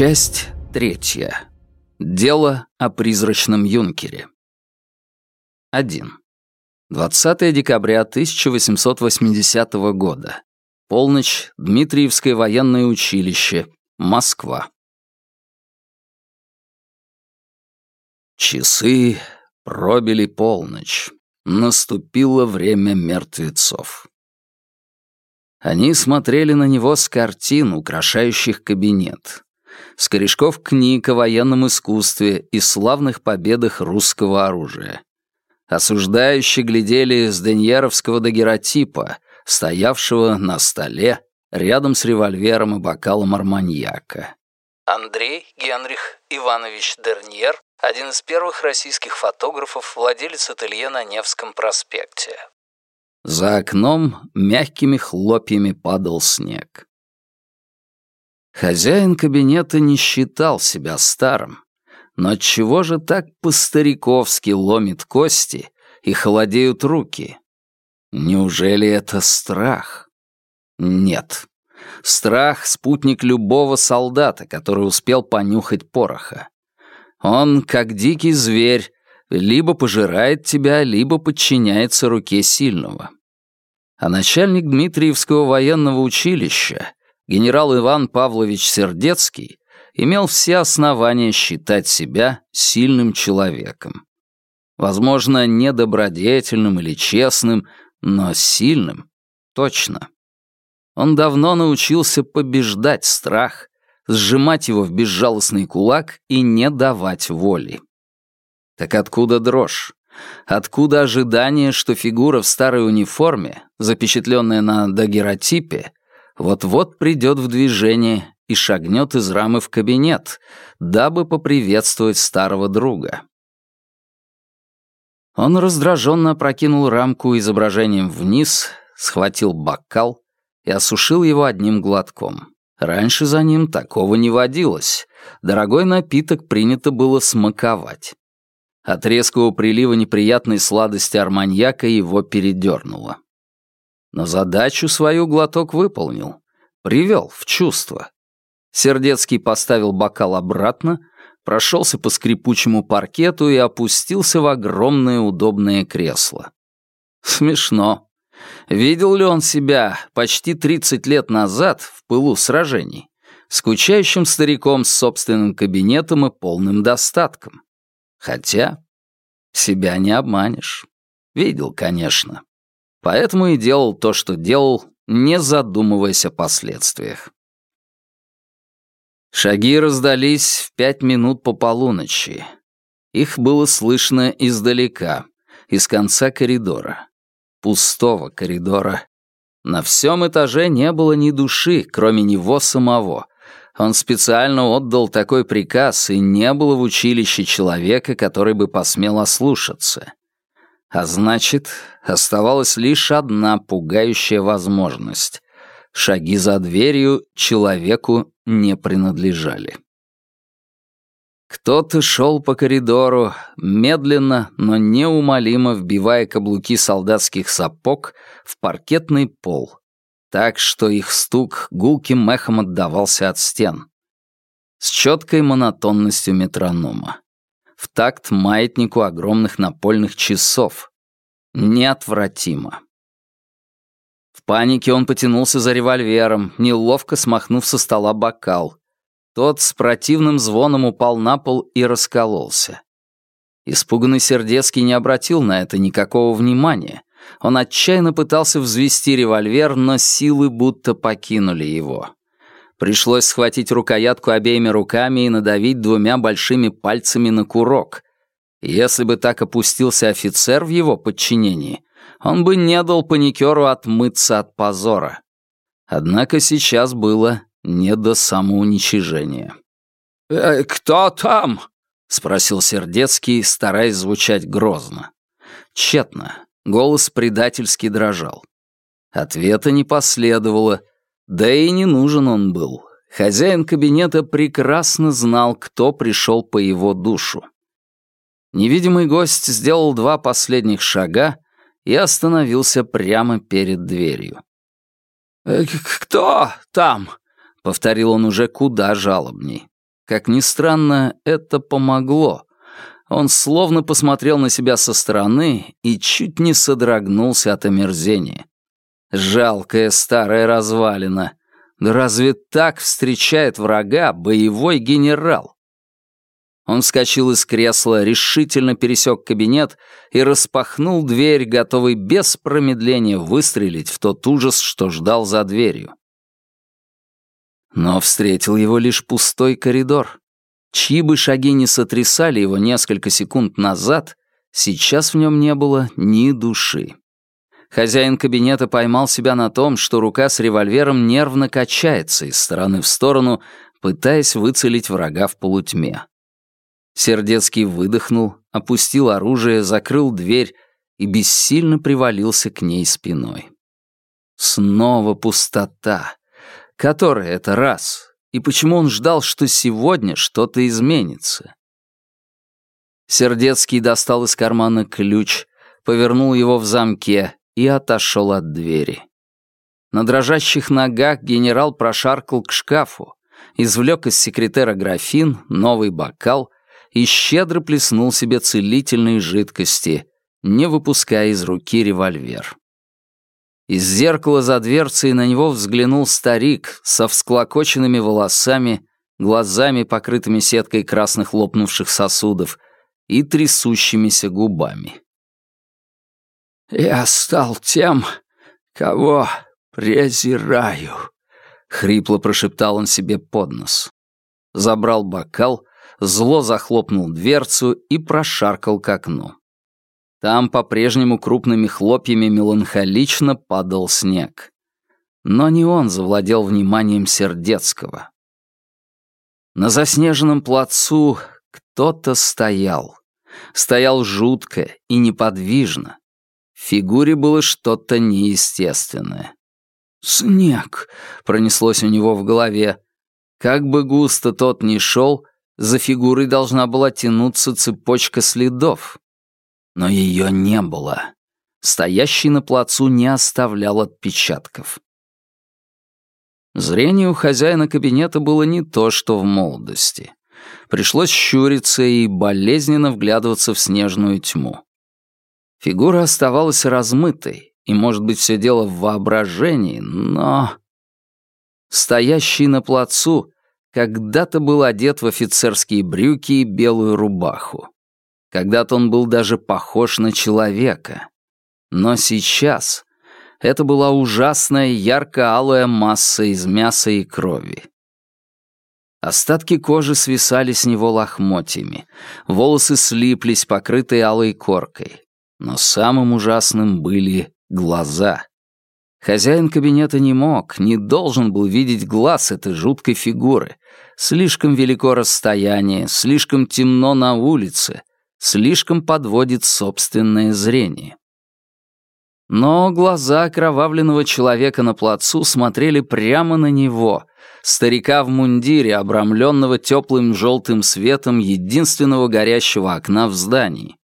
Часть третья. Дело о призрачном юнкере. 1. 20 декабря 1880 года. Полночь. Дмитриевское военное училище. Москва. Часы пробили полночь. Наступило время мертвецов. Они смотрели на него с картин, украшающих кабинет. С корешков книг о военном искусстве и славных победах русского оружия. Осуждающие глядели с деньеровского дагеротипа, стоявшего на столе рядом с револьвером и бокалом арманьяка. Андрей Генрих Иванович Дерньер, один из первых российских фотографов, владелец ателье на Невском проспекте. За окном мягкими хлопьями падал снег. Хозяин кабинета не считал себя старым, но чего же так по-стариковски ломит кости и холодеют руки? Неужели это страх? Нет. Страх — спутник любого солдата, который успел понюхать пороха. Он, как дикий зверь, либо пожирает тебя, либо подчиняется руке сильного. А начальник Дмитриевского военного училища, генерал Иван Павлович Сердецкий, имел все основания считать себя сильным человеком. Возможно, не добродетельным или честным, но сильным — точно. Он давно научился побеждать страх, сжимать его в безжалостный кулак и не давать воли. Так откуда дрожь? Откуда ожидание, что фигура в старой униформе, запечатленная на дагеротипе, вот-вот придет в движение и шагнет из рамы в кабинет, дабы поприветствовать старого друга? Он раздраженно опрокинул рамку изображением вниз, схватил бокал и осушил его одним глотком. Раньше за ним такого не водилось. Дорогой напиток принято было смаковать. От резкого прилива неприятной сладости арманьяка его передернуло. Но задачу свою глоток выполнил. Привел в чувство. Сердецкий поставил бокал обратно, прошелся по скрипучему паркету и опустился в огромное удобное кресло. Смешно. Видел ли он себя почти 30 лет назад в пылу сражений, скучающим стариком с собственным кабинетом и полным достатком? Хотя себя не обманешь. Видел, конечно. Поэтому и делал то, что делал, не задумываясь о последствиях. Шаги раздались в пять минут по полуночи. Их было слышно издалека, из конца коридора. Пустого коридора. На всем этаже не было ни души, кроме него самого, он специально отдал такой приказ, и не было в училище человека, который бы посмел ослушаться. А значит, оставалась лишь одна пугающая возможность. Шаги за дверью человеку не принадлежали. Кто-то шел по коридору, медленно, но неумолимо вбивая каблуки солдатских сапог в паркетный пол, так что их стук гулким мехом отдавался от стен. С четкой монотонностью метронома. В такт маятнику огромных напольных часов. Неотвратимо. В панике он потянулся за револьвером, неловко смахнув со стола бокал. Тот с противным звоном упал на пол и раскололся. Испуганный Сердецкий не обратил на это никакого внимания, он отчаянно пытался взвести револьвер, но силы будто покинули его. Пришлось схватить рукоятку обеими руками и надавить двумя большими пальцами на курок. Если бы так опустился офицер в его подчинении, он бы не дал паникеру отмыться от позора. Однако сейчас было не до самоуничижения. «Э, «Кто там?» — спросил Сердецкий, стараясь звучать грозно. Тщетно. Голос предательски дрожал. Ответа не последовало, да и не нужен он был. Хозяин кабинета прекрасно знал, кто пришел по его душу. Невидимый гость сделал два последних шага и остановился прямо перед дверью. «Э, «Кто там?» — повторил он уже куда жалобней. Как ни странно, это помогло. Он словно посмотрел на себя со стороны и чуть не содрогнулся от омерзения. Жалкая старая развалина. Да разве так встречает врага боевой генерал? Он вскочил из кресла, решительно пересек кабинет и распахнул дверь, готовый без промедления выстрелить в тот ужас, что ждал за дверью. Но встретил его лишь пустой коридор. Чьи бы шаги не сотрясали его несколько секунд назад, сейчас в нем не было ни души. Хозяин кабинета поймал себя на том, что рука с револьвером нервно качается из стороны в сторону, пытаясь выцелить врага в полутьме. Сердецкий выдохнул, опустил оружие, закрыл дверь и бессильно привалился к ней спиной. Снова пустота. Которая это раз? И почему он ждал, что сегодня что-то изменится? Сердецкий достал из кармана ключ, повернул его в замке и отошел от двери. На дрожащих ногах генерал прошаркал к шкафу, извлек из секретера графин, новый бокал и щедро плеснул себе целительной жидкости, не выпуская из руки револьвер. Из зеркала за дверцей на него взглянул старик со всклокоченными волосами, глазами, покрытыми сеткой красных лопнувших сосудов, и трясущимися губами. «Я стал тем, кого презираю», — хрипло прошептал он себе под нос. Забрал бокал, зло захлопнул дверцу и прошаркал к окну. Там по-прежнему крупными хлопьями меланхолично падал снег. Но не он завладел вниманием Сердецкого. На заснеженном плацу кто-то стоял. Стоял жутко и неподвижно, фигуре было что-то неестественное. «Снег!» — пронеслось у него в голове. Как бы густо тот ни шел, за фигурой должна была тянуться цепочка следов. Но ее не было. Стоящий на плацу не оставлял отпечатков. Зрение у хозяина кабинета было не то, что в молодости. Пришлось щуриться и болезненно вглядываться в снежную тьму. Фигура оставалась размытой, и, может быть, все дело в воображении, но... Стоящий на плацу когда-то был одет в офицерские брюки и белую рубаху. Когда-то он был даже похож на человека. Но сейчас это была ужасная ярко-алая масса из мяса и крови. Остатки кожи свисали с него лохмотьями, волосы слиплись, покрытые алой коркой. Но самым ужасным были глаза. Хозяин кабинета не мог, не должен был видеть глаз этой жуткой фигуры. Слишком велико расстояние, слишком темно на улице, слишком подводит собственное зрение. Но глаза окровавленного человека на плацу смотрели прямо на него, старика в мундире, обрамленного теплым желтым светом единственного горящего окна в здании.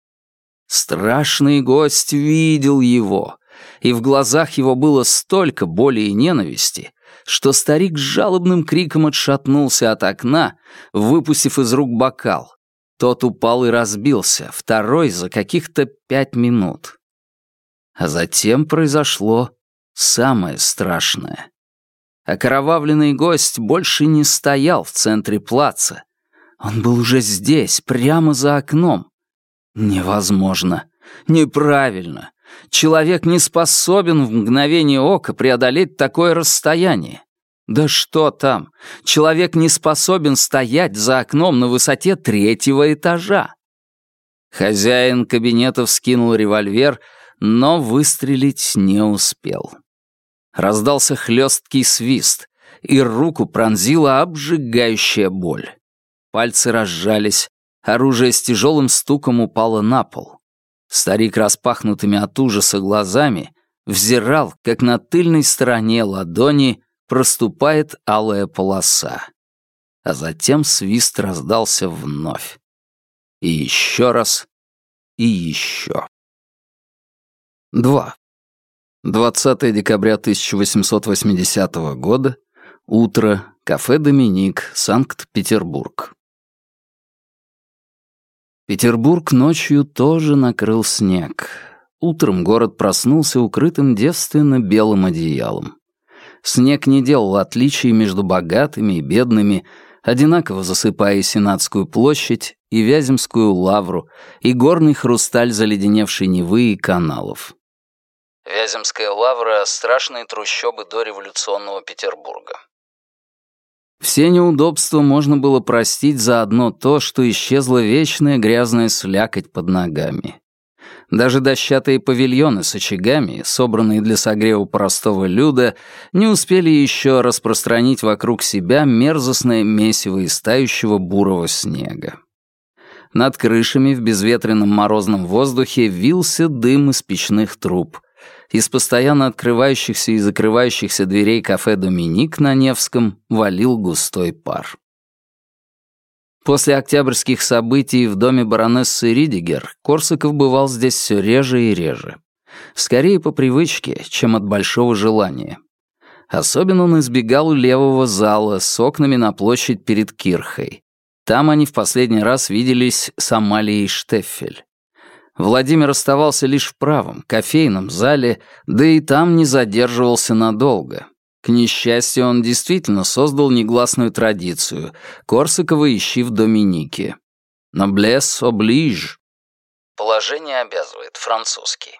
Страшный гость видел его, и в глазах его было столько боли и ненависти, что старик с жалобным криком отшатнулся от окна, выпустив из рук бокал. Тот упал и разбился, второй за каких-то пять минут. А затем произошло самое страшное. Окровавленный гость больше не стоял в центре плаца. Он был уже здесь, прямо за окном. Невозможно. Неправильно. Человек не способен в мгновение ока преодолеть такое расстояние. Да что там? Человек не способен стоять за окном на высоте третьего этажа. Хозяин кабинета вскинул револьвер, но выстрелить не успел. Раздался хлесткий свист, и руку пронзила обжигающая боль. Пальцы разжались, Оружие с тяжелым стуком упало на пол. Старик распахнутыми от ужаса глазами взирал, как на тыльной стороне ладони проступает алая полоса. А затем свист раздался вновь. И еще раз, и еще. 2. 20 декабря 1880 года. Утро. Кафе «Доминик», Санкт-Петербург. Петербург ночью тоже накрыл снег. Утром город проснулся укрытым девственно белым одеялом. Снег не делал отличий между богатыми и бедными, одинаково засыпая и Сенатскую площадь, и Вяземскую лавру, и горный хрусталь заледеневшей Невы и каналов. Вяземская лавра — страшные трущобы дореволюционного Петербурга. Все неудобства можно было простить за одно то, что исчезла вечная грязная слякоть под ногами. Даже дощатые павильоны с очагами, собранные для согрева простого люда, не успели еще распространить вокруг себя мерзостное месиво истающего бурого снега. Над крышами в безветренном морозном воздухе вился дым из печных труб. Из постоянно открывающихся и закрывающихся дверей кафе «Доминик» на Невском валил густой пар. После октябрьских событий в доме баронессы Ридигер Корсаков бывал здесь все реже и реже. Скорее по привычке, чем от большого желания. Особенно он избегал левого зала с окнами на площадь перед Кирхой. Там они в последний раз виделись с Амалией Штеффель. Владимир оставался лишь в правом, кофейном зале, да и там не задерживался надолго. К несчастью, он действительно создал негласную традицию — Корсакова ищи в Доминике. «Noblesse oblige». Положение обязывает, французский.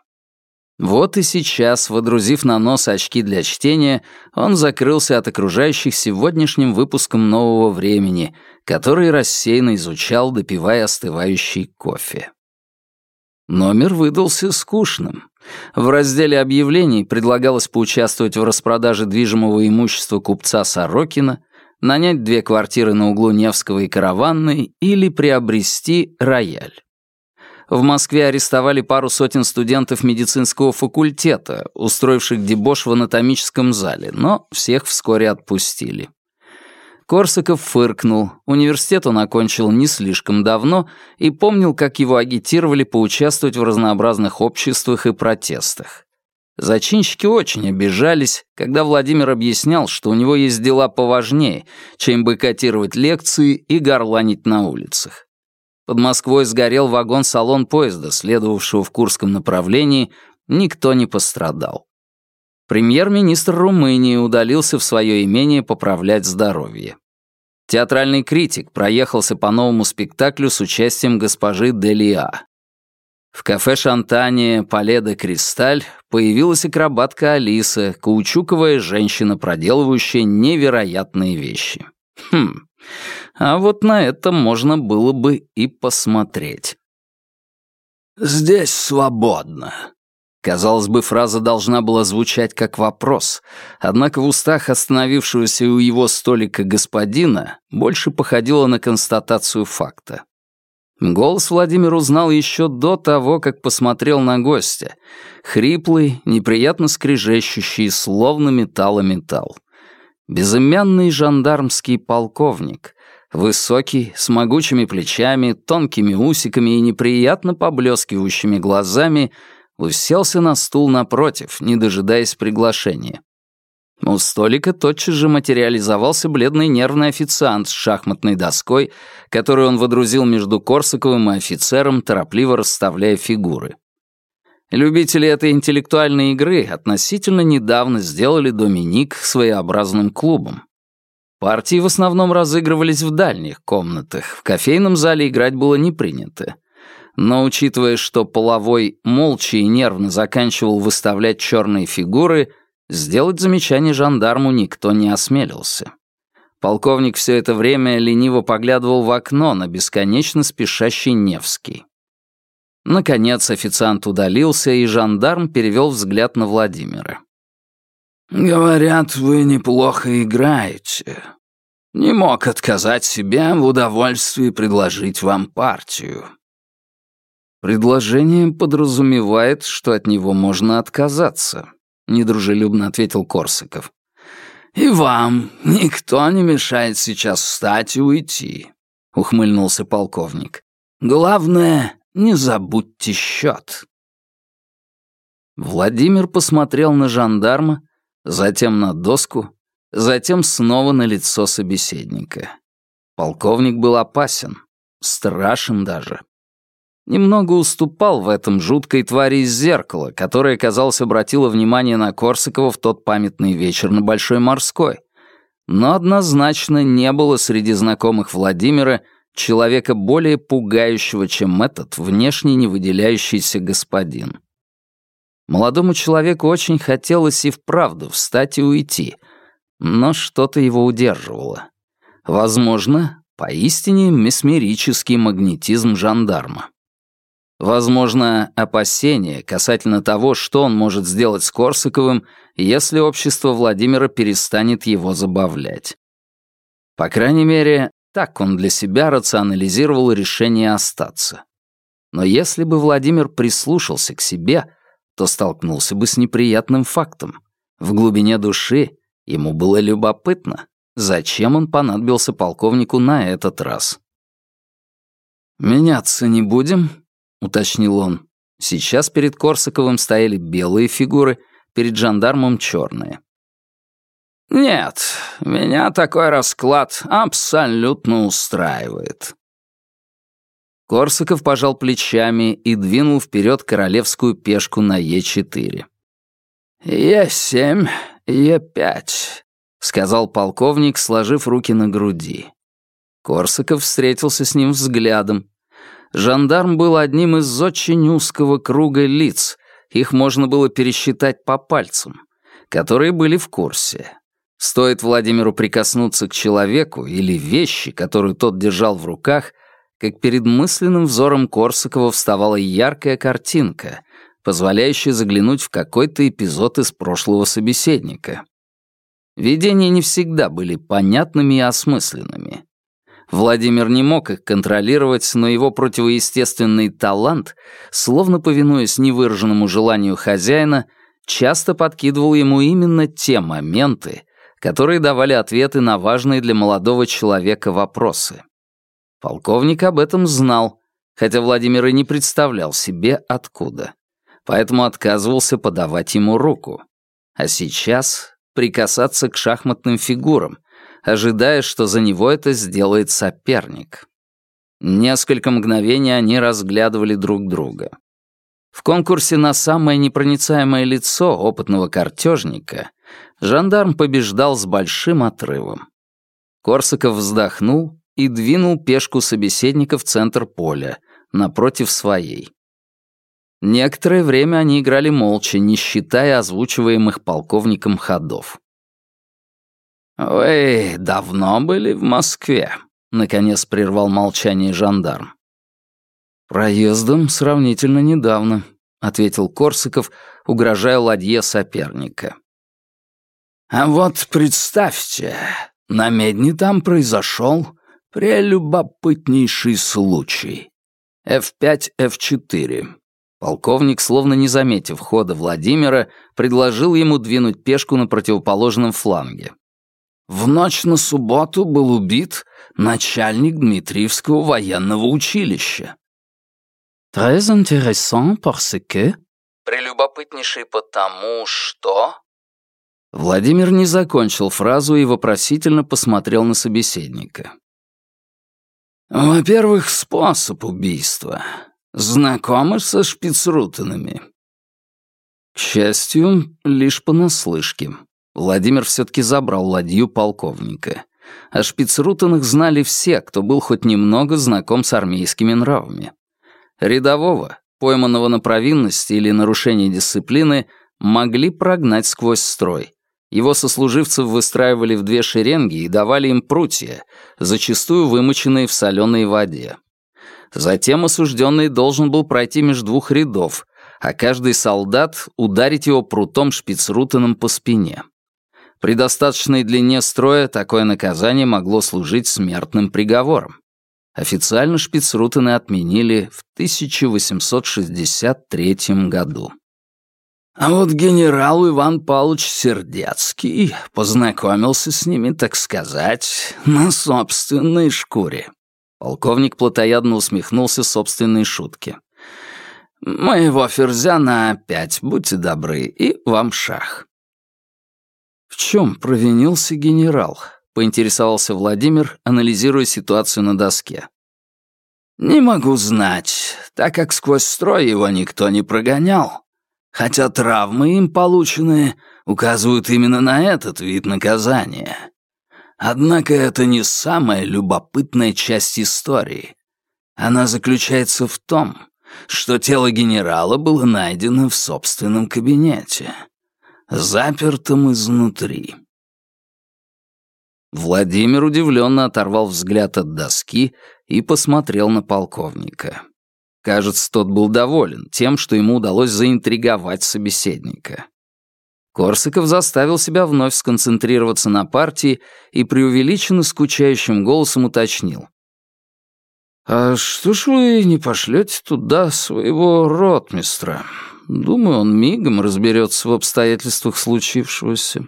Вот и сейчас, водрузив на нос очки для чтения, он закрылся от окружающих сегодняшним выпуском «Нового времени», который рассеянно изучал, допивая остывающий кофе. Номер выдался скучным. В разделе объявлений предлагалось поучаствовать в распродаже движимого имущества купца Сорокина, нанять две квартиры на углу Невского и Караванной или приобрести рояль. В Москве арестовали пару сотен студентов медицинского факультета, устроивших дебош в анатомическом зале, но всех вскоре отпустили. Корсаков фыркнул. Университет он окончил не слишком давно и помнил, как его агитировали поучаствовать в разнообразных обществах и протестах. Зачинщики очень обижались, когда Владимир объяснял, что у него есть дела поважнее, чем бойкотировать лекции и горланить на улицах. Под Москвой сгорел вагон-салон поезда, следовавшего в Курском направлении, никто не пострадал. Премьер-министр Румынии удалился в свое имение поправлять здоровье. Театральный критик проехался по новому спектаклю с участием госпожи Делиа. В кафе «Шантане» Пале де Кристаль появилась акробатка Алиса, каучуковая женщина, проделывающая невероятные вещи. Хм, а вот на это можно было бы и посмотреть. «Здесь свободно», Казалось бы, фраза должна была звучать как вопрос, однако в устах остановившегося у его столика господина больше походила на констатацию факта. Голос Владимир узнал еще до того, как посмотрел на гостя. Хриплый, неприятно скрежещущий, словно металл металл. Безымянный жандармский полковник. Высокий, с могучими плечами, тонкими усиками и неприятно поблескивающими глазами — уселся на стул напротив, не дожидаясь приглашения. У столика тотчас же материализовался бледный нервный официант с шахматной доской, которую он водрузил между Корсаковым и офицером, торопливо расставляя фигуры. Любители этой интеллектуальной игры относительно недавно сделали Доминик своеобразным клубом. Партии в основном разыгрывались в дальних комнатах, в кофейном зале играть было не принято но учитывая, что половой молча и нервно заканчивал выставлять черные фигуры, сделать замечание жандарму никто не осмелился. Полковник все это время лениво поглядывал в окно на бесконечно спешащий Невский. Наконец официант удалился, и жандарм перевел взгляд на Владимира. «Говорят, вы неплохо играете. Не мог отказать себе в удовольствии предложить вам партию. «Предложение подразумевает, что от него можно отказаться», — недружелюбно ответил Корсаков. «И вам никто не мешает сейчас встать и уйти», — ухмыльнулся полковник. «Главное, не забудьте счет». Владимир посмотрел на жандарма, затем на доску, затем снова на лицо собеседника. Полковник был опасен, страшен даже. Немного уступал в этом жуткой твари из зеркала, которая, казалось, обратила внимание на Корсакова в тот памятный вечер на Большой Морской. Но однозначно не было среди знакомых Владимира человека более пугающего, чем этот внешне не выделяющийся господин. Молодому человеку очень хотелось и вправду встать и уйти, но что-то его удерживало. Возможно, поистине месмерический магнетизм жандарма. Возможно, опасение касательно того, что он может сделать с Корсаковым, если общество Владимира перестанет его забавлять. По крайней мере, так он для себя рационализировал решение остаться. Но если бы Владимир прислушался к себе, то столкнулся бы с неприятным фактом. В глубине души ему было любопытно, зачем он понадобился полковнику на этот раз. «Меняться не будем?» — уточнил он. Сейчас перед Корсаковым стояли белые фигуры, перед жандармом черные. «Нет, меня такой расклад абсолютно устраивает». Корсаков пожал плечами и двинул вперед королевскую пешку на Е4. «Е7, Е5», — сказал полковник, сложив руки на груди. Корсаков встретился с ним взглядом. Жандарм был одним из очень узкого круга лиц, их можно было пересчитать по пальцам, которые были в курсе. Стоит Владимиру прикоснуться к человеку или вещи, которую тот держал в руках — как перед мысленным взором Корсакова вставала яркая картинка, позволяющая заглянуть в какой-то эпизод из прошлого собеседника. Видения не всегда были понятными и осмысленными. Владимир не мог их контролировать, но его противоестественный талант, словно повинуясь невыраженному желанию хозяина, часто подкидывал ему именно те моменты, которые давали ответы на важные для молодого человека вопросы. Полковник об этом знал, хотя Владимир и не представлял себе, откуда. Поэтому отказывался подавать ему руку. А сейчас прикасаться к шахматным фигурам, ожидая, что за него это сделает соперник. Несколько мгновений они разглядывали друг друга. В конкурсе на самое непроницаемое лицо опытного картежника жандарм побеждал с большим отрывом. Корсаков вздохнул и двинул пешку собеседника в центр поля, напротив своей. Некоторое время они играли молча, не считая озвучиваемых полковником ходов. «Вы давно были в Москве?» — наконец прервал молчание жандарм. «Проездом сравнительно недавно», — ответил Корсаков, угрожая ладье соперника. «А вот представьте, на медне там произошел Прелюбопытнейший случай. F5, F4. Полковник, словно не заметив хода Владимира, предложил ему двинуть пешку на противоположном фланге. В ночь на субботу был убит начальник Дмитриевского военного училища. «Très intéressant parce que...» «Прелюбопытнейший потому, что...» Владимир не закончил фразу и вопросительно посмотрел на собеседника. «Во-первых, способ убийства. Знакомы со шпицрутенами?» К счастью, лишь понаслышке. Владимир все-таки забрал ладью полковника. О шпицрутенах знали все, кто был хоть немного знаком с армейскими нравами. Рядового, пойманного на провинности или нарушении дисциплины, могли прогнать сквозь строй, его сослуживцев выстраивали в две шеренги и давали им прутья, зачастую вымоченные в соленой воде. Затем осужденный должен был пройти между двух рядов, а каждый солдат ударить его прутом шпицрутеном по спине. При достаточной длине строя такое наказание могло служить смертным приговором. Официально шпицрутены отменили в 1863 году. А вот генерал Иван Павлович Сердецкий познакомился с ними, так сказать, на собственной шкуре. Полковник плотоядно усмехнулся собственной шутке. «Моего ферзя на опять, будьте добры, и вам шах». «В чем провинился генерал?» — поинтересовался Владимир, анализируя ситуацию на доске. Не могу знать, так как сквозь строй его никто не прогонял. Хотя травмы им полученные указывают именно на этот вид наказания. Однако это не самая любопытная часть истории. Она заключается в том, что тело генерала было найдено в собственном кабинете, запертом изнутри. Владимир удивленно оторвал взгляд от доски и посмотрел на полковника. Кажется, тот был доволен тем, что ему удалось заинтриговать собеседника. Корсаков заставил себя вновь сконцентрироваться на партии и преувеличенно скучающим голосом уточнил. «А что ж вы не пошлете туда своего ротмистра? Думаю, он мигом разберется в обстоятельствах случившегося».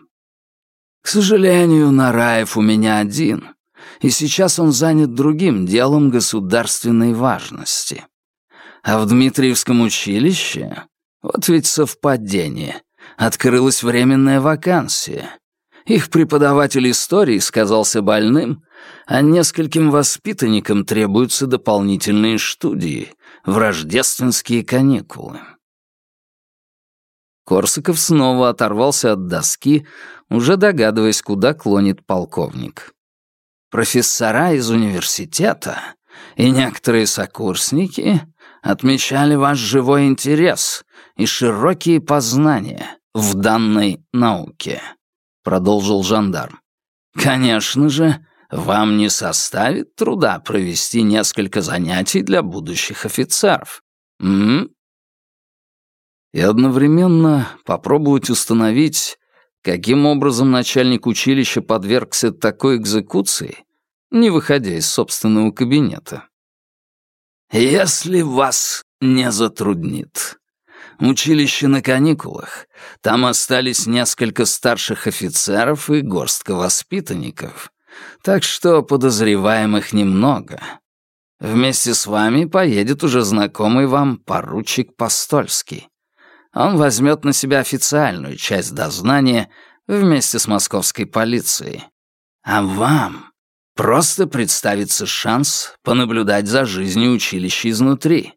«К сожалению, Нараев у меня один, и сейчас он занят другим делом государственной важности. А в Дмитриевском училище, вот ведь совпадение, открылась временная вакансия. Их преподаватель истории сказался больным, а нескольким воспитанникам требуются дополнительные студии в рождественские каникулы. Корсаков снова оторвался от доски, уже догадываясь, куда клонит полковник. Профессора из университета и некоторые сокурсники отмечали ваш живой интерес и широкие познания в данной науке», — продолжил жандарм. «Конечно же, вам не составит труда провести несколько занятий для будущих офицеров. М? И одновременно попробовать установить, каким образом начальник училища подвергся такой экзекуции, не выходя из собственного кабинета. «Если вас не затруднит. Училище на каникулах. Там остались несколько старших офицеров и горстка воспитанников. Так что подозреваемых немного. Вместе с вами поедет уже знакомый вам поручик Постольский. Он возьмет на себя официальную часть дознания вместе с московской полицией. А вам Просто представится шанс понаблюдать за жизнью училища изнутри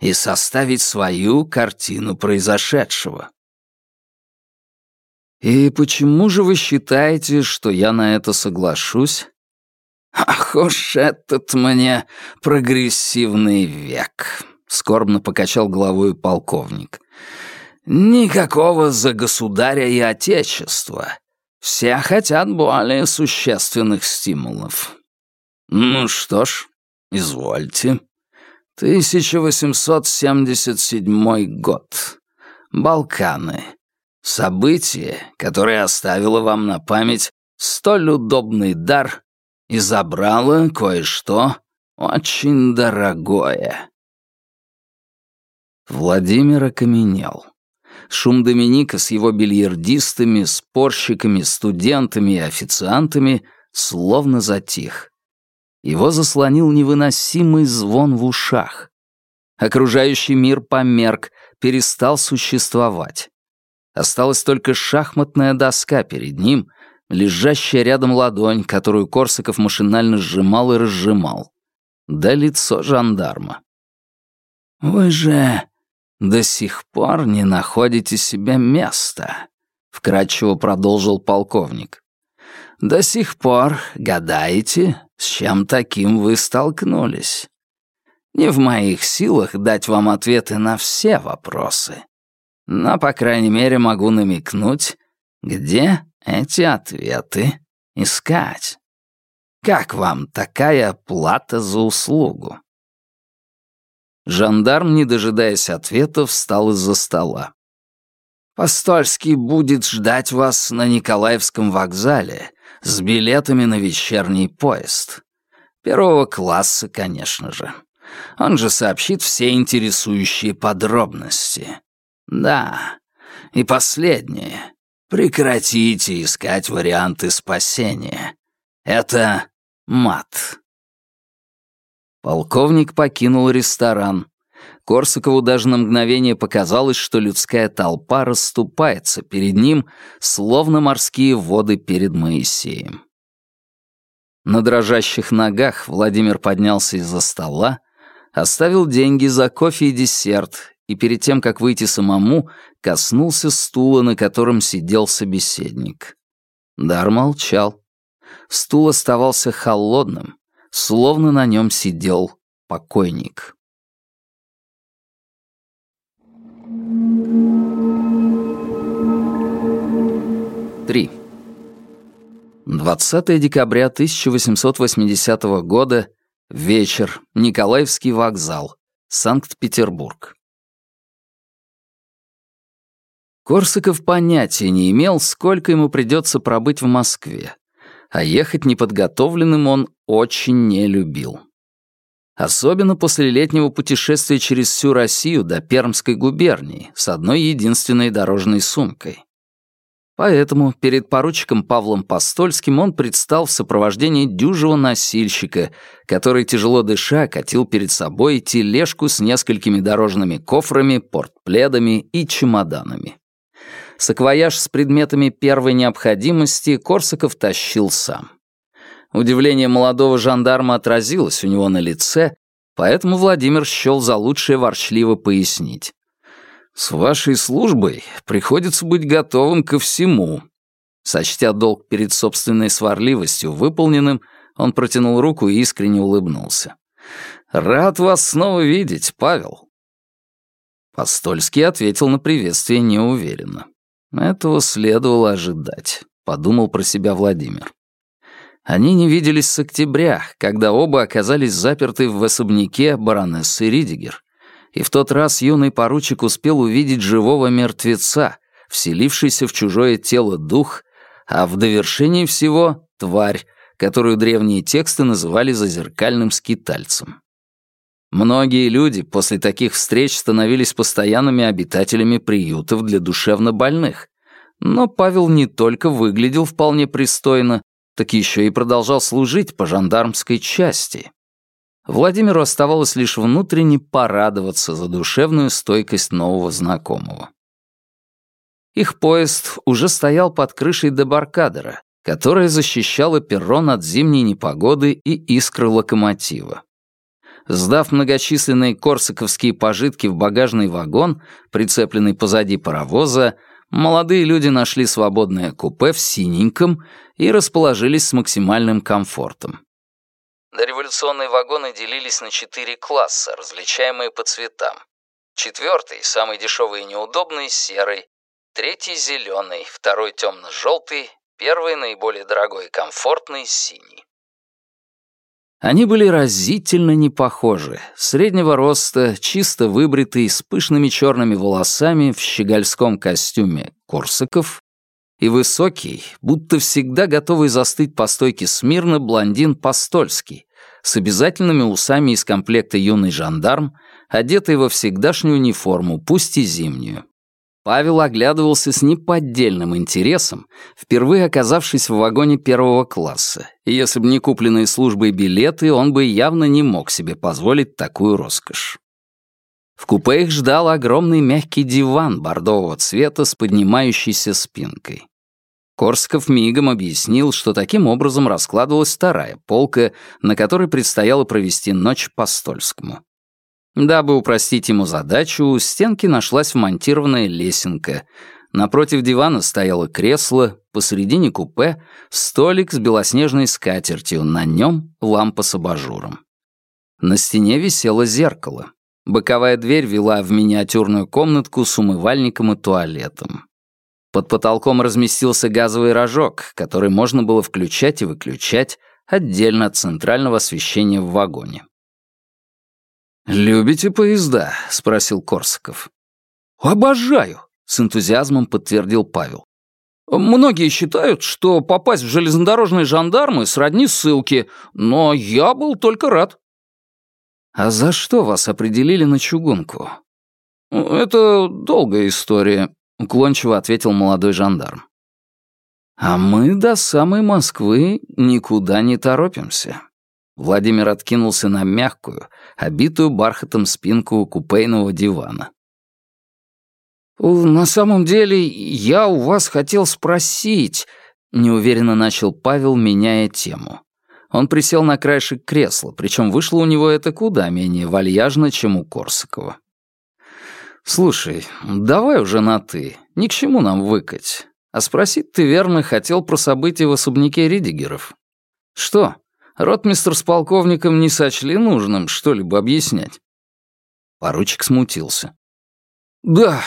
и составить свою картину произошедшего. «И почему же вы считаете, что я на это соглашусь?» «Ах уж этот мне прогрессивный век!» — скорбно покачал головой полковник. «Никакого за государя и отечество. Все хотят более существенных стимулов. Ну что ж, извольте. 1877 год. Балканы. Событие, которое оставило вам на память столь удобный дар и забрало кое-что очень дорогое. Владимир окаменел. Шум Доминика с его бильярдистами, спорщиками, студентами и официантами словно затих. Его заслонил невыносимый звон в ушах. Окружающий мир померк, перестал существовать. Осталась только шахматная доска перед ним, лежащая рядом ладонь, которую Корсаков машинально сжимал и разжимал. Да лицо жандарма. «Вы же до сих пор не находите себе места», — вкратчиво продолжил полковник. «До сих пор гадаете, с чем таким вы столкнулись. Не в моих силах дать вам ответы на все вопросы, но, по крайней мере, могу намекнуть, где эти ответы искать. Как вам такая плата за услугу?» Жандарм, не дожидаясь ответа, встал из-за стола. «Постольский будет ждать вас на Николаевском вокзале с билетами на вечерний поезд. Первого класса, конечно же. Он же сообщит все интересующие подробности. Да, и последнее. Прекратите искать варианты спасения. Это мат». Полковник покинул ресторан. Корсакову даже на мгновение показалось, что людская толпа расступается перед ним, словно морские воды перед Моисеем. На дрожащих ногах Владимир поднялся из-за стола, оставил деньги за кофе и десерт и перед тем, как выйти самому, коснулся стула, на котором сидел собеседник. Дар молчал. Стул оставался холодным, словно на нем сидел покойник. Три. 20 декабря 1880 года, вечер, Николаевский вокзал, Санкт-Петербург. Корсаков понятия не имел, сколько ему придется пробыть в Москве, а ехать неподготовленным он очень не любил. Особенно после летнего путешествия через всю Россию до Пермской губернии с одной единственной дорожной сумкой. Поэтому перед поручиком Павлом Постольским он предстал в сопровождении дюжего носильщика, который, тяжело дыша, катил перед собой тележку с несколькими дорожными кофрами, портпледами и чемоданами. Саквояж с предметами первой необходимости Корсаков тащил сам. Удивление молодого жандарма отразилось у него на лице, поэтому Владимир счел за лучшее ворчливо пояснить. «С вашей службой приходится быть готовым ко всему». Сочтя долг перед собственной сварливостью выполненным, он протянул руку и искренне улыбнулся. «Рад вас снова видеть, Павел». Постольский ответил на приветствие неуверенно. Этого следовало ожидать, подумал про себя Владимир. Они не виделись с октября, когда оба оказались заперты в особняке баронессы Ридигер. И в тот раз юный поручик успел увидеть живого мертвеца, вселившийся в чужое тело дух, а в довершении всего — тварь, которую древние тексты называли зазеркальным скитальцем. Многие люди после таких встреч становились постоянными обитателями приютов для душевнобольных. Но Павел не только выглядел вполне пристойно, так еще и продолжал служить по жандармской части. Владимиру оставалось лишь внутренне порадоваться за душевную стойкость нового знакомого. Их поезд уже стоял под крышей дебаркадера, которая защищала перрон от зимней непогоды и искры локомотива. Сдав многочисленные корсаковские пожитки в багажный вагон, прицепленный позади паровоза, молодые люди нашли свободное купе в синеньком и расположились с максимальным комфортом. Дореволюционные вагоны делились на четыре класса, различаемые по цветам. Четвертый, самый дешевый и неудобный, серый. Третий — зеленый, второй — темно-желтый, первый, наиболее дорогой и комфортный, синий. Они были разительно не похожи. Среднего роста, чисто выбритый, с пышными черными волосами, в щегольском костюме Корсаков и высокий, будто всегда готовый застыть по стойке смирно блондин Постольский, с обязательными усами из комплекта юный жандарм, одетый во всегдашнюю униформу, пусть и зимнюю. Павел оглядывался с неподдельным интересом, впервые оказавшись в вагоне первого класса, и если бы не купленные службой билеты, он бы явно не мог себе позволить такую роскошь. В купе их ждал огромный мягкий диван бордового цвета с поднимающейся спинкой. Корсков мигом объяснил, что таким образом раскладывалась вторая полка, на которой предстояло провести ночь по Стольскому. Дабы упростить ему задачу, у стенки нашлась вмонтированная лесенка. Напротив дивана стояло кресло, посередине купе — столик с белоснежной скатертью, на нем лампа с абажуром. На стене висело зеркало. Боковая дверь вела в миниатюрную комнатку с умывальником и туалетом. Под потолком разместился газовый рожок, который можно было включать и выключать отдельно от центрального освещения в вагоне. «Любите поезда?» — спросил Корсаков. «Обожаю!» — с энтузиазмом подтвердил Павел. «Многие считают, что попасть в железнодорожные жандармы сродни ссылке, но я был только рад». «А за что вас определили на чугунку?» «Это долгая история», — уклончиво ответил молодой жандарм. «А мы до самой Москвы никуда не торопимся». Владимир откинулся на мягкую, обитую бархатом спинку купейного дивана. «На самом деле, я у вас хотел спросить...» — неуверенно начал Павел, меняя тему. Он присел на краешек кресла, причем вышло у него это куда менее вальяжно, чем у Корсакова. «Слушай, давай уже на «ты». Ни к чему нам выкать. А спросить ты верно хотел про события в особняке Ридигеров. Что, ротмистр с полковником не сочли нужным что-либо объяснять?» Поручик смутился. «Да,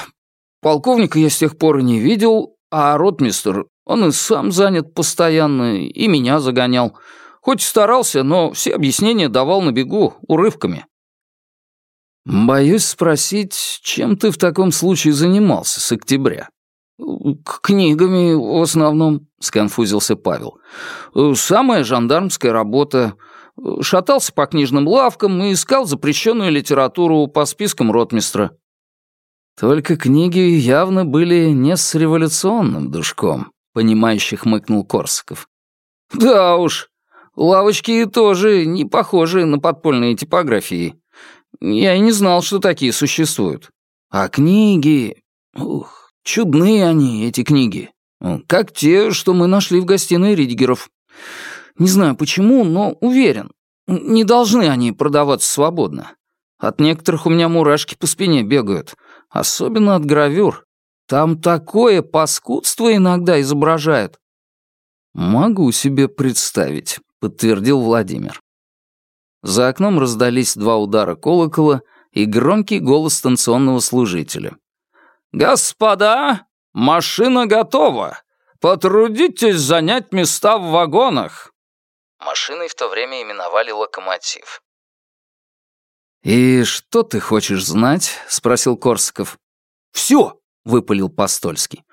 полковника я с тех пор и не видел, а ротмистр, он и сам занят постоянно, и меня загонял. Хоть старался, но все объяснения давал на бегу, урывками. «Боюсь спросить, чем ты в таком случае занимался с октября?» «К книгами в основном», — сконфузился Павел. «Самая жандармская работа. Шатался по книжным лавкам и искал запрещенную литературу по спискам ротмистра». «Только книги явно были не с революционным душком», — понимающий хмыкнул Корсаков. «Да уж, Лавочки тоже не похожи на подпольные типографии. Я и не знал, что такие существуют. А книги... Ух, чудные они, эти книги. Как те, что мы нашли в гостиной Ридгеров. Не знаю почему, но уверен. Не должны они продаваться свободно. От некоторых у меня мурашки по спине бегают. Особенно от гравюр. Там такое паскудство иногда изображают. Могу себе представить подтвердил Владимир. За окном раздались два удара колокола и громкий голос станционного служителя. «Господа, машина готова! Потрудитесь занять места в вагонах!» Машиной в то время именовали локомотив. «И что ты хочешь знать?» — спросил Корсаков. «Все!» — выпалил Постольский.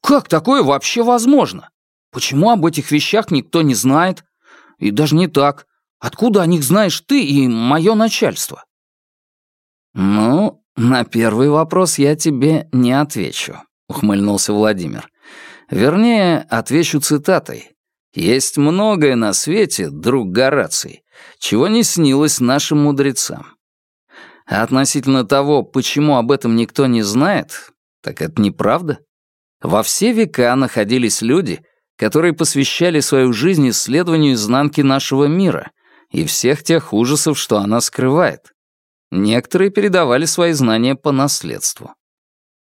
«Как такое вообще возможно? Почему об этих вещах никто не знает? И даже не так. Откуда о них знаешь ты и мое начальство?» «Ну, на первый вопрос я тебе не отвечу», — ухмыльнулся Владимир. «Вернее, отвечу цитатой. Есть многое на свете, друг Гораций, чего не снилось нашим мудрецам. А относительно того, почему об этом никто не знает, так это неправда. Во все века находились люди, которые посвящали свою жизнь исследованию изнанки нашего мира и всех тех ужасов, что она скрывает. Некоторые передавали свои знания по наследству.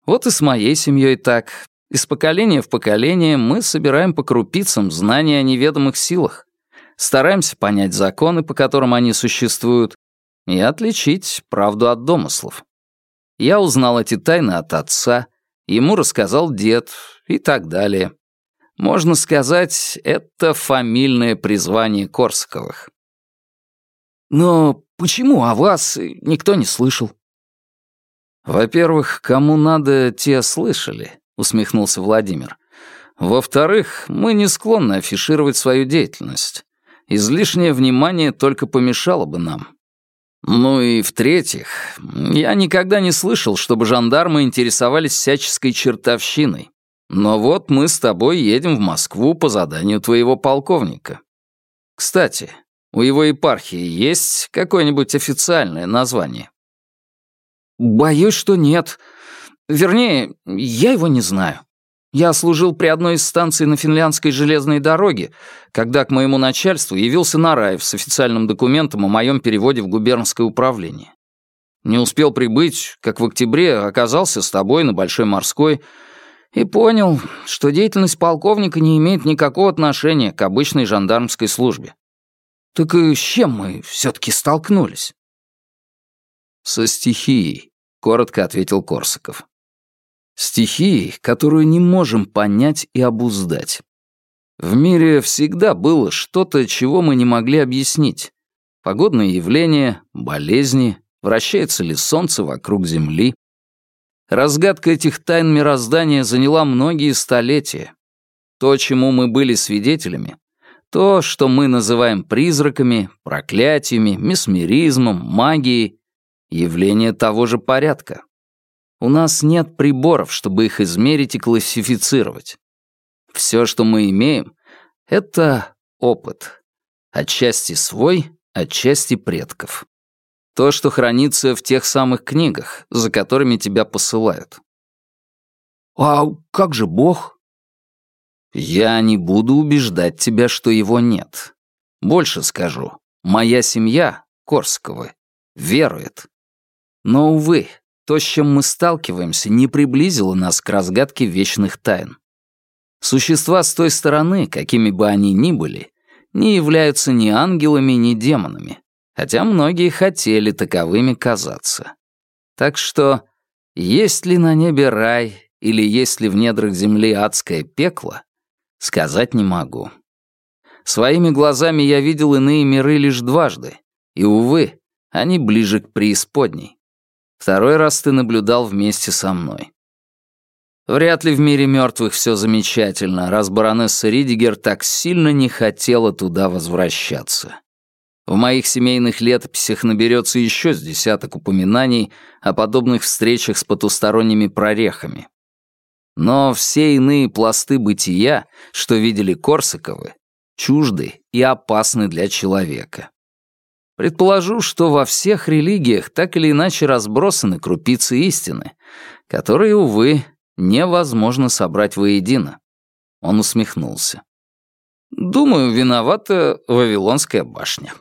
Вот и с моей семьей так. Из поколения в поколение мы собираем по крупицам знания о неведомых силах, стараемся понять законы, по которым они существуют, и отличить правду от домыслов. Я узнал эти тайны от отца, ему рассказал дед и так далее. Можно сказать, это фамильное призвание Корсаковых. Но почему о вас никто не слышал? Во-первых, кому надо, те слышали, усмехнулся Владимир. Во-вторых, мы не склонны афишировать свою деятельность. Излишнее внимание только помешало бы нам. Ну и в-третьих, я никогда не слышал, чтобы жандармы интересовались всяческой чертовщиной. Но вот мы с тобой едем в Москву по заданию твоего полковника. Кстати, у его епархии есть какое-нибудь официальное название? Боюсь, что нет. Вернее, я его не знаю. Я служил при одной из станций на финляндской железной дороге, когда к моему начальству явился Нараев с официальным документом о моем переводе в губернское управление. Не успел прибыть, как в октябре оказался с тобой на Большой морской, и понял, что деятельность полковника не имеет никакого отношения к обычной жандармской службе. Так и с чем мы все-таки столкнулись? Со стихией, коротко ответил Корсаков. Стихией, которую не можем понять и обуздать. В мире всегда было что-то, чего мы не могли объяснить. Погодные явления, болезни, вращается ли солнце вокруг Земли, Разгадка этих тайн мироздания заняла многие столетия. То, чему мы были свидетелями, то, что мы называем призраками, проклятиями, месмеризмом, магией, явление того же порядка. У нас нет приборов, чтобы их измерить и классифицировать. Все, что мы имеем, — это опыт. Отчасти свой, отчасти предков. То, что хранится в тех самых книгах, за которыми тебя посылают. А как же Бог? Я не буду убеждать тебя, что его нет. Больше скажу. Моя семья, Корсковы, верует. Но, увы, то, с чем мы сталкиваемся, не приблизило нас к разгадке вечных тайн. Существа с той стороны, какими бы они ни были, не являются ни ангелами, ни демонами, хотя многие хотели таковыми казаться. Так что, есть ли на небе рай или есть ли в недрах земли адское пекло, сказать не могу. Своими глазами я видел иные миры лишь дважды, и, увы, они ближе к преисподней. Второй раз ты наблюдал вместе со мной. Вряд ли в мире мертвых все замечательно, раз баронесса Ридигер так сильно не хотела туда возвращаться. В моих семейных летописях наберется еще с десяток упоминаний о подобных встречах с потусторонними прорехами. Но все иные пласты бытия, что видели Корсаковы, чужды и опасны для человека. Предположу, что во всех религиях так или иначе разбросаны крупицы истины, которые, увы, невозможно собрать воедино. Он усмехнулся. Думаю, виновата Вавилонская башня.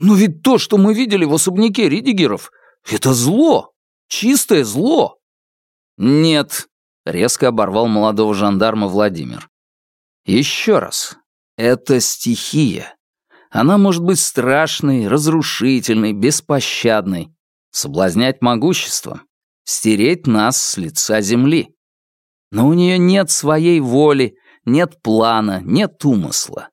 Но ведь то, что мы видели в особняке Ридигеров, это зло, чистое зло. Нет, резко оборвал молодого жандарма Владимир. Еще раз, это стихия. Она может быть страшной, разрушительной, беспощадной, соблазнять могуществом, стереть нас с лица земли. Но у нее нет своей воли, нет плана, нет умысла.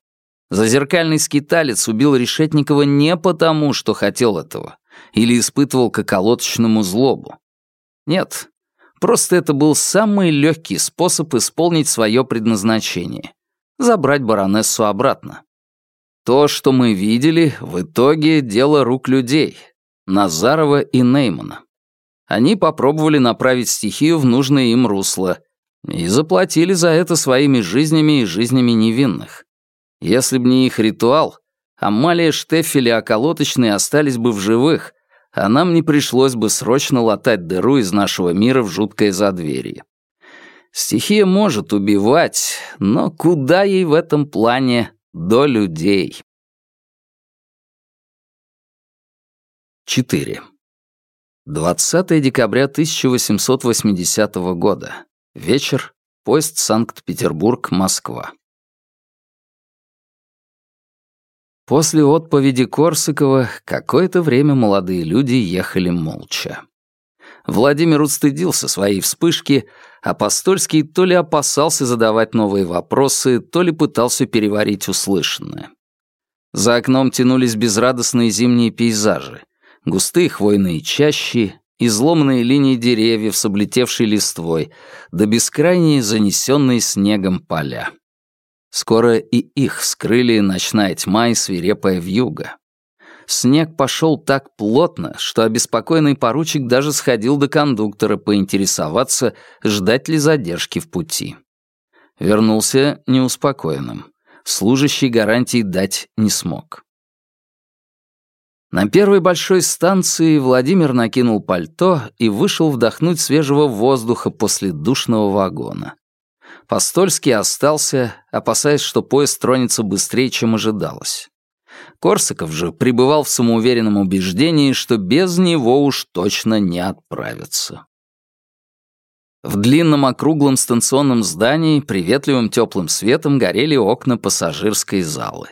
Зазеркальный скиталец убил Решетникова не потому, что хотел этого, или испытывал к околоточному злобу. Нет, просто это был самый легкий способ исполнить свое предназначение — забрать баронессу обратно. То, что мы видели, в итоге дело рук людей, Назарова и Неймана. Они попробовали направить стихию в нужное им русло и заплатили за это своими жизнями и жизнями невинных. Если б не их ритуал, Амалия Штефель и околоточные остались бы в живых, а нам не пришлось бы срочно латать дыру из нашего мира в жуткое задверье. Стихия может убивать, но куда ей в этом плане до людей. 4. 20 декабря 1880 года. Вечер. Поезд Санкт-Петербург-Москва. После отповеди Корсакова какое-то время молодые люди ехали молча. Владимир устыдился своей вспышки, а Постольский то ли опасался задавать новые вопросы, то ли пытался переварить услышанное. За окном тянулись безрадостные зимние пейзажи. Густые хвойные чащи, изломанные линии деревьев с облетевшей листвой, да бескрайние занесенные снегом поля. Скоро и их скрыли ночная тьма и свирепая вьюга. Снег пошел так плотно, что обеспокоенный поручик даже сходил до кондуктора поинтересоваться, ждать ли задержки в пути. Вернулся неуспокоенным. Служащий гарантий дать не смог. На первой большой станции Владимир накинул пальто и вышел вдохнуть свежего воздуха после душного вагона. Постольский остался, опасаясь, что поезд тронется быстрее, чем ожидалось. Корсаков же пребывал в самоуверенном убеждении, что без него уж точно не отправятся. В длинном округлом станционном здании приветливым теплым светом горели окна пассажирской залы.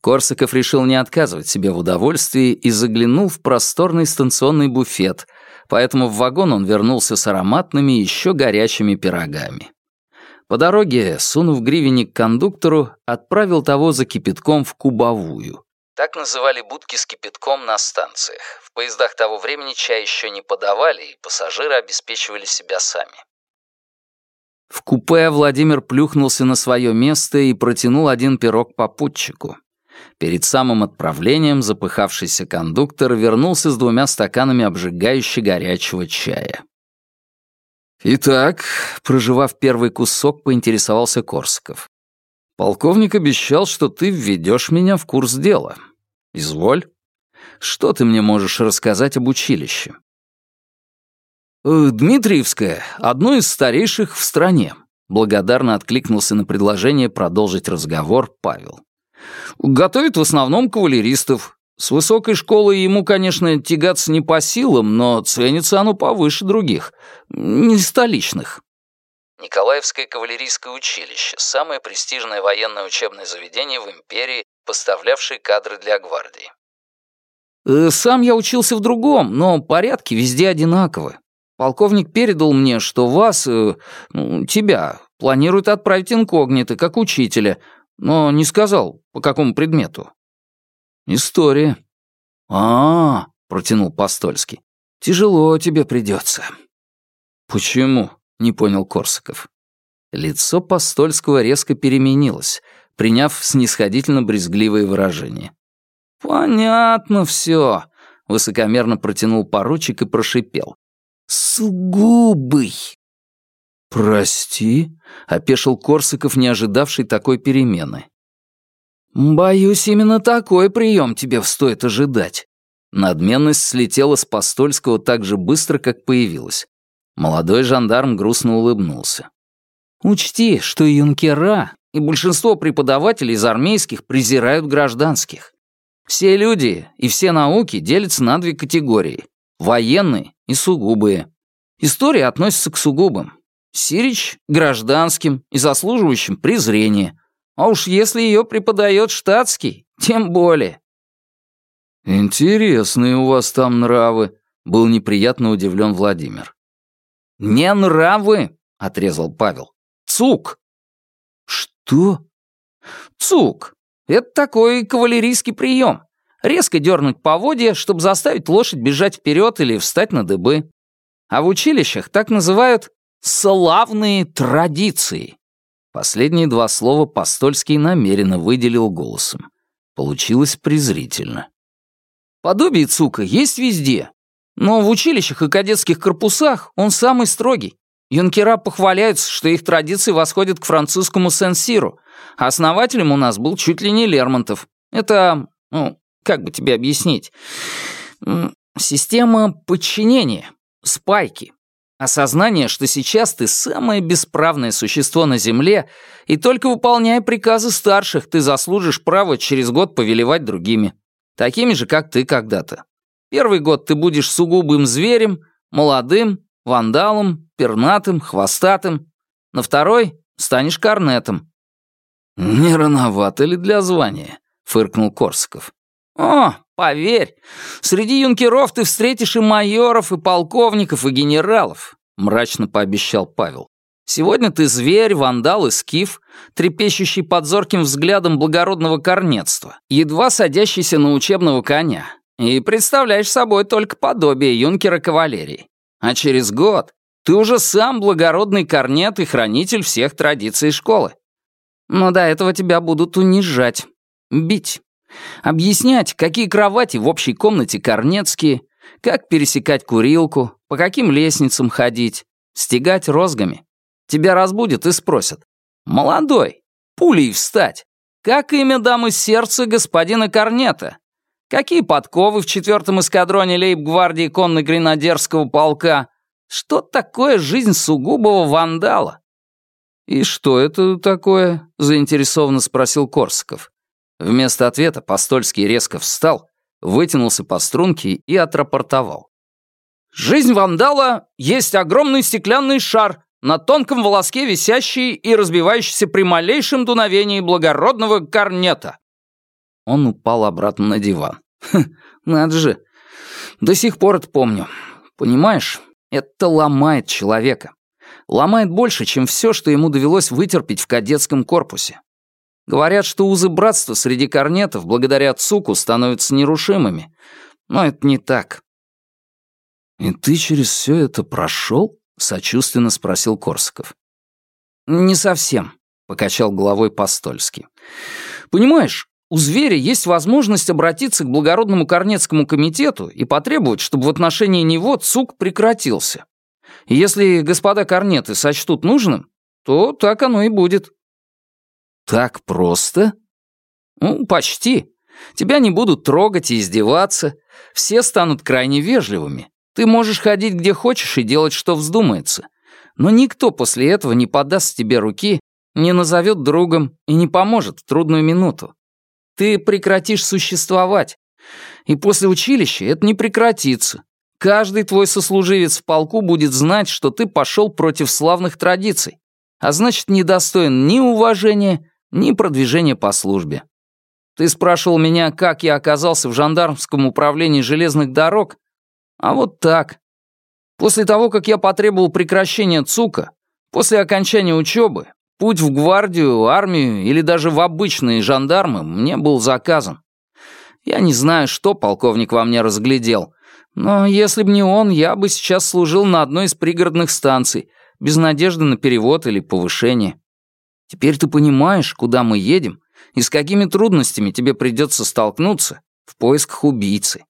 Корсаков решил не отказывать себе в удовольствии и заглянул в просторный станционный буфет, поэтому в вагон он вернулся с ароматными еще горячими пирогами. По дороге, сунув гривенник кондуктору, отправил того за кипятком в кубовую. Так называли будки с кипятком на станциях. В поездах того времени чай еще не подавали, и пассажиры обеспечивали себя сами. В купе Владимир плюхнулся на свое место и протянул один пирог попутчику. Перед самым отправлением запыхавшийся кондуктор вернулся с двумя стаканами обжигающе горячего чая. «Итак», — проживав первый кусок, поинтересовался Корсаков. «Полковник обещал, что ты введешь меня в курс дела. Изволь. Что ты мне можешь рассказать об училище?» «Э, «Дмитриевское — одно из старейших в стране», — благодарно откликнулся на предложение продолжить разговор Павел. Готовит в основном кавалеристов. С высокой школой ему, конечно, тягаться не по силам, но ценится оно повыше других, не столичных. Николаевское кавалерийское училище – самое престижное военное учебное заведение в империи, поставлявшее кадры для гвардии. Э, сам я учился в другом, но порядки везде одинаковы. Полковник передал мне, что вас, э, ну, тебя, планируют отправить инкогнито, как учителя, но не сказал, по какому предмету. История. А, -а, -а протянул Постольский. Тяжело тебе придется. Почему? не понял Корсаков. Лицо Постольского резко переменилось, приняв снисходительно-брезгливое выражение. «Понятно все», — высокомерно протянул поручик и прошипел. «Сугубый!» «Прости?» — опешил Корсаков, не ожидавший такой перемены. «Боюсь, именно такой прием тебе стоит ожидать». Надменность слетела с Постольского так же быстро, как появилась. Молодой жандарм грустно улыбнулся. «Учти, что и юнкера, и большинство преподавателей из армейских презирают гражданских. Все люди и все науки делятся на две категории — военные и сугубые. История относится к сугубым. Сирич — гражданским и заслуживающим презрения. А уж если ее преподает штатский, тем более. «Интересные у вас там нравы», — был неприятно удивлен Владимир. «Не нравы», — отрезал Павел. «Цук». «Что?» «Цук. Это такой кавалерийский прием. Резко дернуть поводья, чтобы заставить лошадь бежать вперед или встать на дыбы. А в училищах так называют «славные традиции». Последние два слова Постольский намеренно выделил голосом. Получилось презрительно. Подобие цука есть везде, но в училищах и кадетских корпусах он самый строгий. Юнкера похваляются, что их традиции восходят к французскому сенсиру, основателем у нас был чуть ли не Лермонтов. Это, ну, как бы тебе объяснить, система подчинения, спайки. Осознание, что сейчас ты самое бесправное существо на Земле, и только выполняя приказы старших, ты заслужишь право через год повелевать другими. Такими же, как ты когда-то. Первый год ты будешь сугубым зверем, молодым, вандалом, пернатым, хвостатым. На второй станешь корнетом. «Не рановато ли для звания?» — фыркнул Корсаков. «О, поверь, среди юнкеров ты встретишь и майоров, и полковников, и генералов», — мрачно пообещал Павел. «Сегодня ты зверь, вандал и скиф, трепещущий под зорким взглядом благородного корнетства, едва садящийся на учебного коня, и представляешь собой только подобие юнкера кавалерии. А через год ты уже сам благородный корнет и хранитель всех традиций школы. Но до этого тебя будут унижать, бить, объяснять, какие кровати в общей комнате корнетские, как пересекать курилку, по каким лестницам ходить, стегать розгами. Тебя разбудят и спросят. «Молодой, пулей встать! Как имя дамы сердца господина Корнета?» Какие подковы в четвертом эскадроне лейб-гвардии конно-гренадерского полка? Что такое жизнь сугубого вандала? «И что это такое?» — заинтересованно спросил Корсаков. Вместо ответа Постольский резко встал, вытянулся по струнке и отрапортовал. «Жизнь вандала есть огромный стеклянный шар, на тонком волоске висящий и разбивающийся при малейшем дуновении благородного корнета. Он упал обратно на диван. Хм, надо же. До сих пор это помню. Понимаешь, это ломает человека. Ломает больше, чем все, что ему довелось вытерпеть в кадетском корпусе. Говорят, что узы братства среди корнетов благодаря Цуку становятся нерушимыми. Но это не так. «И ты через все это прошел?» — сочувственно спросил Корсаков. «Не совсем», — покачал головой Постольский. «Понимаешь, у зверя есть возможность обратиться к благородному Корнецкому комитету и потребовать, чтобы в отношении него ЦУК прекратился. И если господа Корнеты сочтут нужным, то так оно и будет. Так просто? Ну, почти. Тебя не будут трогать и издеваться. Все станут крайне вежливыми. Ты можешь ходить где хочешь и делать, что вздумается. Но никто после этого не подаст тебе руки, не назовет другом и не поможет в трудную минуту. ты прекратишь существовать. И после училища это не прекратится. Каждый твой сослуживец в полку будет знать, что ты пошел против славных традиций, а значит, недостоин ни уважения, ни продвижения по службе. Ты спрашивал меня, как я оказался в жандармском управлении железных дорог? А вот так. После того, как я потребовал прекращения ЦУКа, после окончания учебы, путь в гвардию, армию или даже в обычные жандармы мне был заказан. Я не знаю, что полковник во мне разглядел, но если бы не он, я бы сейчас служил на одной из пригородных станций, без надежды на перевод или повышение. Теперь ты понимаешь, куда мы едем и с какими трудностями тебе придется столкнуться в поисках убийцы.